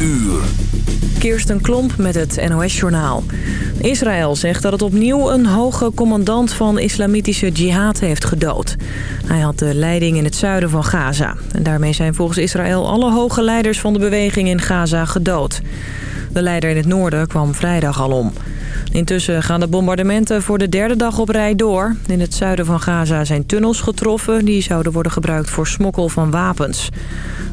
uur. Kirsten Klomp met het NOS-journaal. Israël zegt dat het opnieuw een hoge commandant van islamitische jihad heeft gedood. Hij had de leiding in het zuiden van Gaza. En daarmee zijn volgens Israël alle hoge leiders van de beweging in Gaza gedood. De leider in het noorden kwam vrijdag al om. Intussen gaan de bombardementen voor de derde dag op rij door. In het zuiden van Gaza zijn tunnels getroffen... die zouden worden gebruikt voor smokkel van wapens.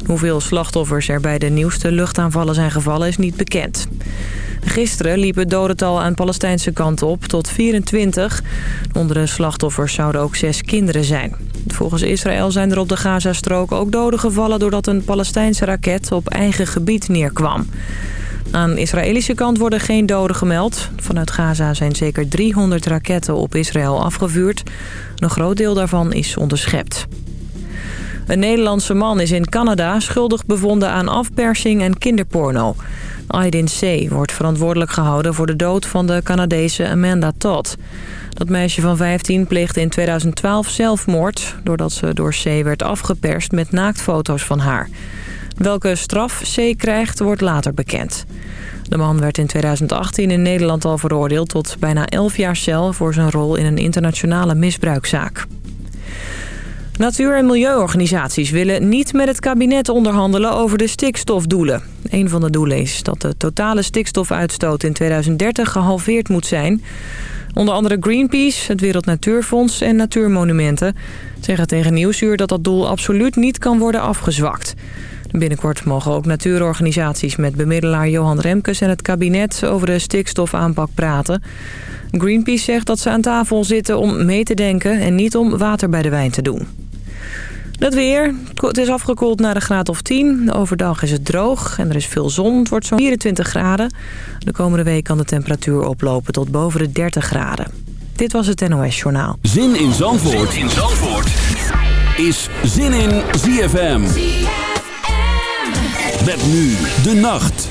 Hoeveel slachtoffers er bij de nieuwste luchtaanvallen zijn gevallen is niet bekend. Gisteren liep het dodental aan de Palestijnse kant op tot 24. Onder de slachtoffers zouden ook zes kinderen zijn. Volgens Israël zijn er op de Gazastrook ook doden gevallen... doordat een Palestijnse raket op eigen gebied neerkwam. Aan de Israëlische kant worden geen doden gemeld. Vanuit Gaza zijn zeker 300 raketten op Israël afgevuurd. Een groot deel daarvan is onderschept. Een Nederlandse man is in Canada schuldig bevonden aan afpersing en kinderporno. Aydin C. wordt verantwoordelijk gehouden voor de dood van de Canadese Amanda Todd. Dat meisje van 15 pleegde in 2012 zelfmoord... doordat ze door C. werd afgeperst met naaktfoto's van haar. Welke straf C. krijgt, wordt later bekend. De man werd in 2018 in Nederland al veroordeeld tot bijna 11 jaar cel... voor zijn rol in een internationale misbruikzaak. Natuur- en milieuorganisaties willen niet met het kabinet onderhandelen over de stikstofdoelen. Een van de doelen is dat de totale stikstofuitstoot in 2030 gehalveerd moet zijn. Onder andere Greenpeace, het Wereld Natuurfonds en Natuurmonumenten zeggen tegen Nieuwsuur dat dat doel absoluut niet kan worden afgezwakt. Binnenkort mogen ook natuurorganisaties met bemiddelaar Johan Remkes en het kabinet over de stikstofaanpak praten. Greenpeace zegt dat ze aan tafel zitten om mee te denken en niet om water bij de wijn te doen. Dat weer. Het is afgekoeld naar de graad of 10. Overdag is het droog en er is veel zon. Het wordt zo'n 24 graden. De komende week kan de temperatuur oplopen tot boven de 30 graden. Dit was het NOS Journaal. Zin in Zandvoort, zin in Zandvoort. is Zin in ZFM. Met nu de nacht.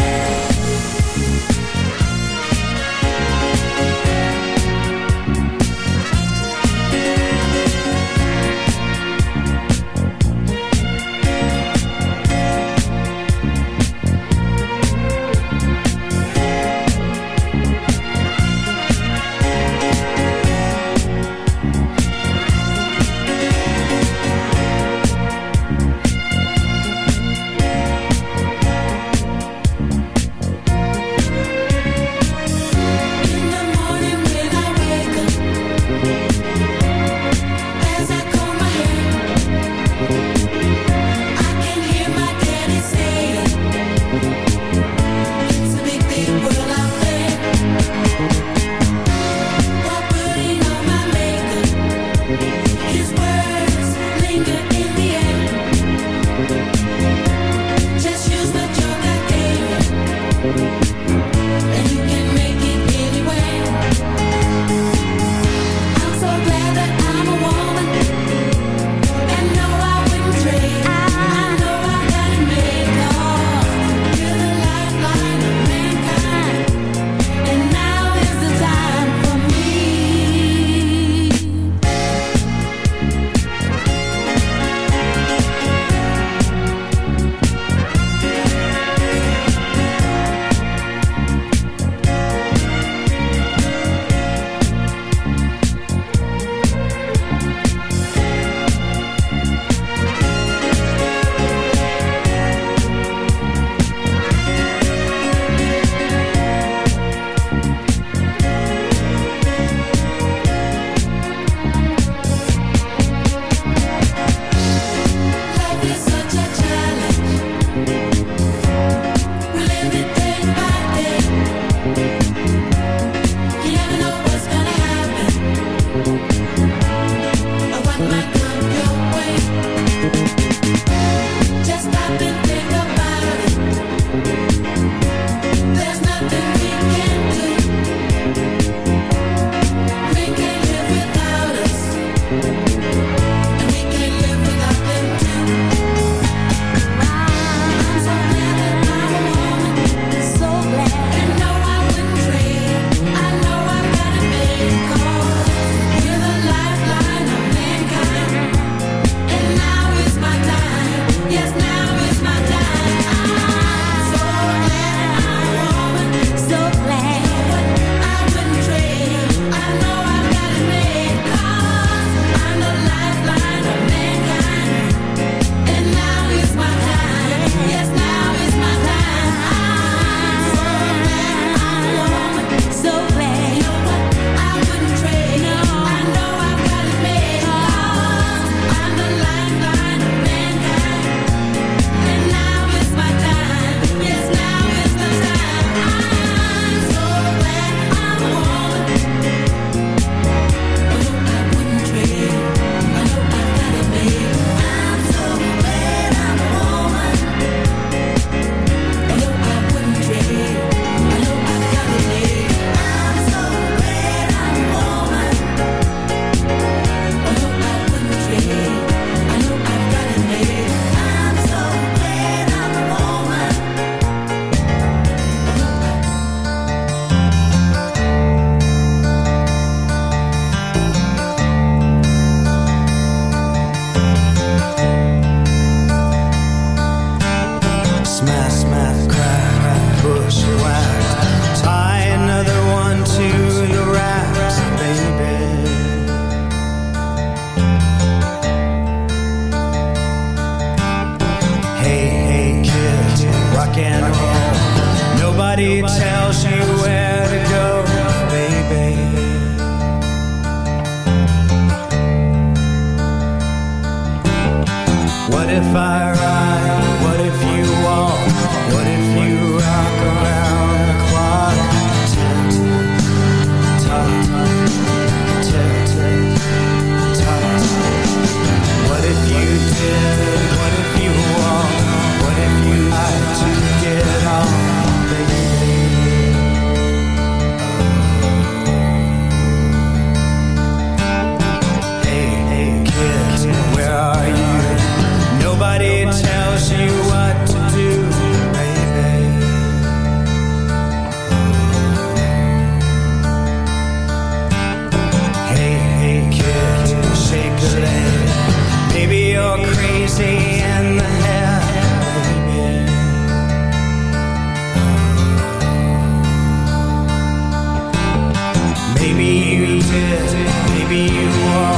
Maybe you walked,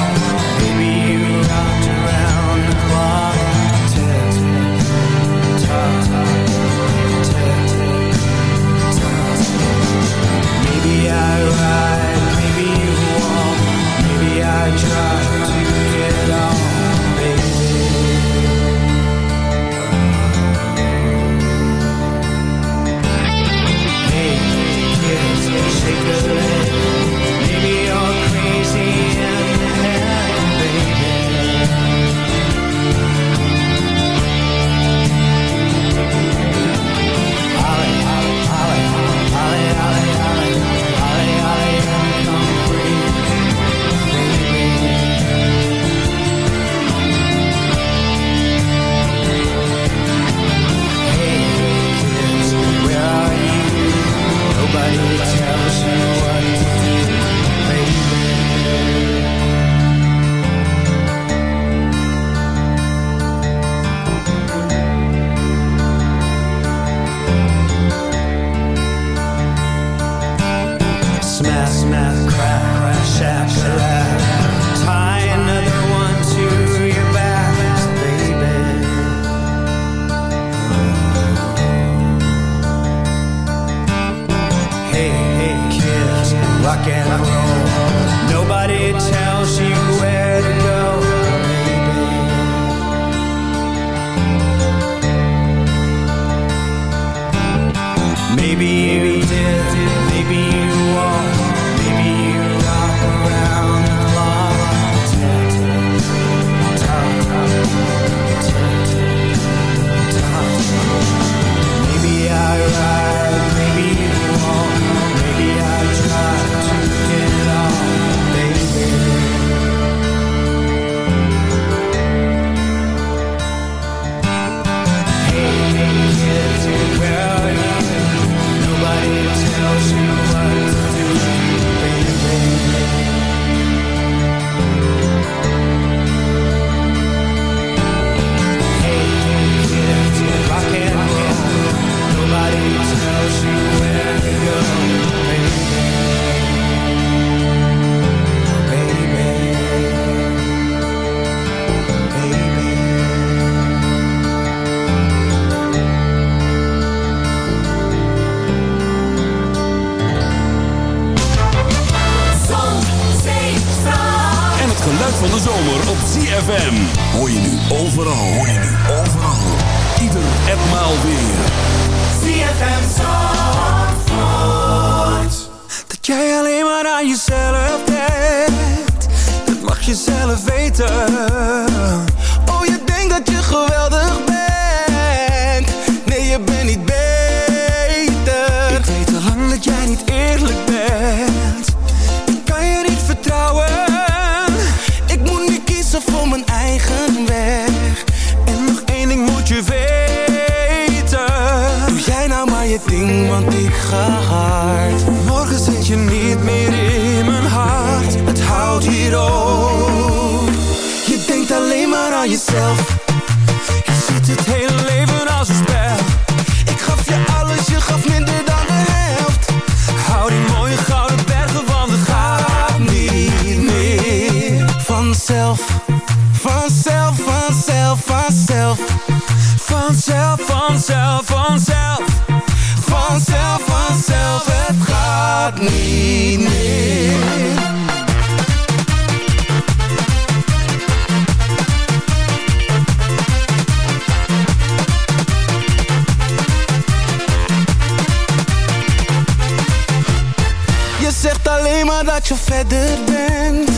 je verder bent,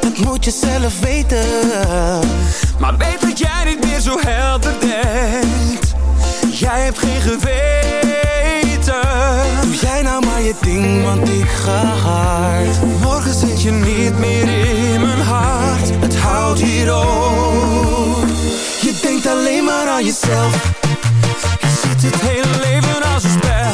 dat moet je zelf weten. Maar weet dat jij niet meer zo helder denkt. Jij hebt geen geweten. Doe jij nou maar je ding, want ik ga hard. Morgen zit je niet meer in mijn hart. Het houdt hier op. Je denkt alleen maar aan jezelf. Je ziet het hele leven als een spel.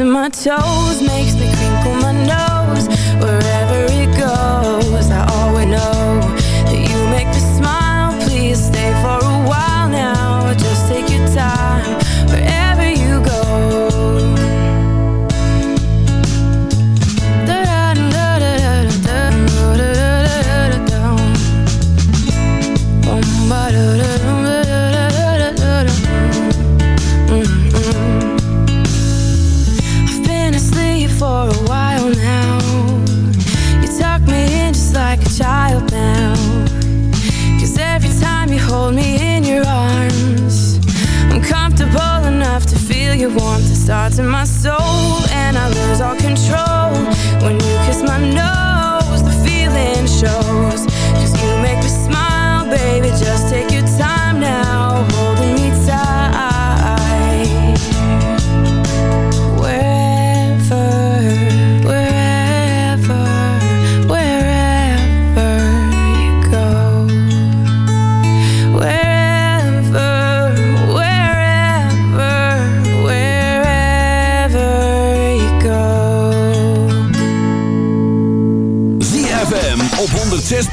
Kissing my toes make in my soul.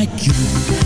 Like you.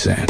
Streisand.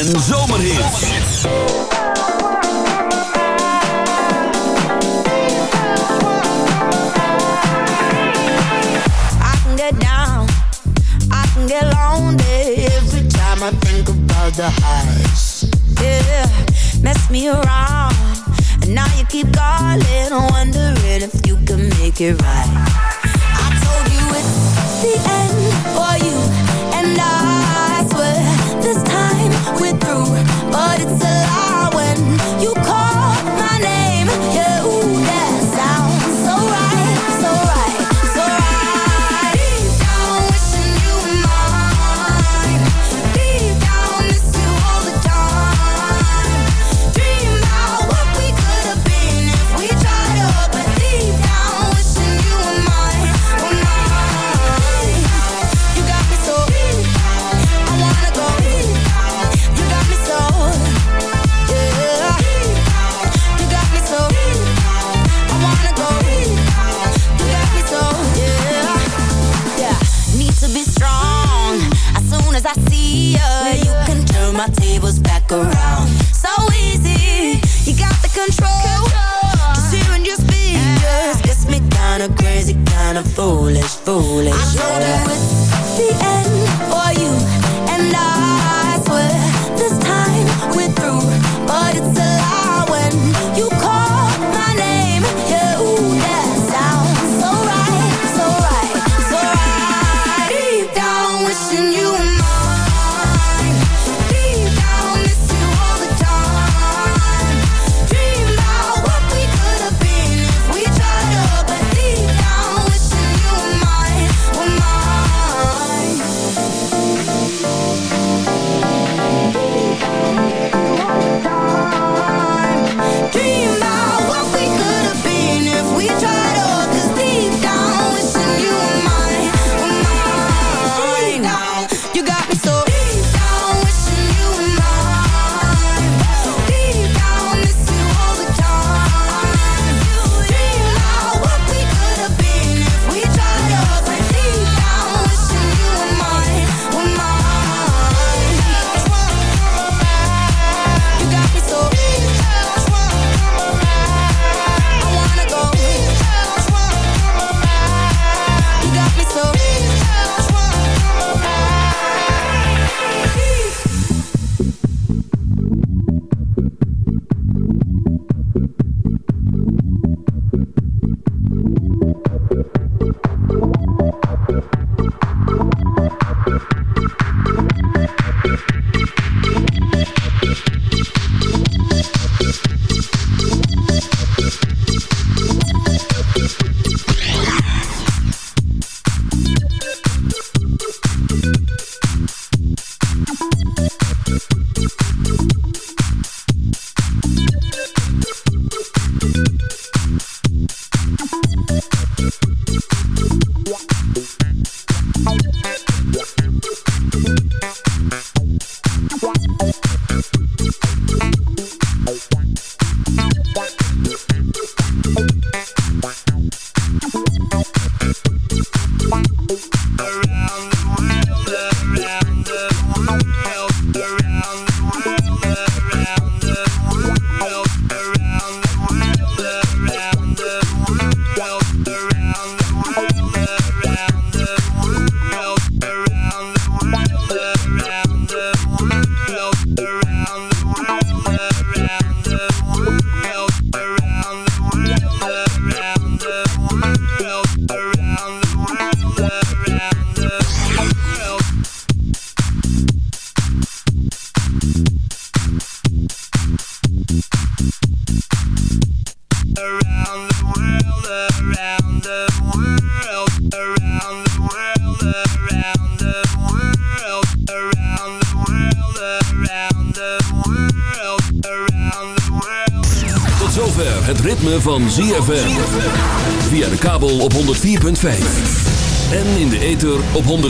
En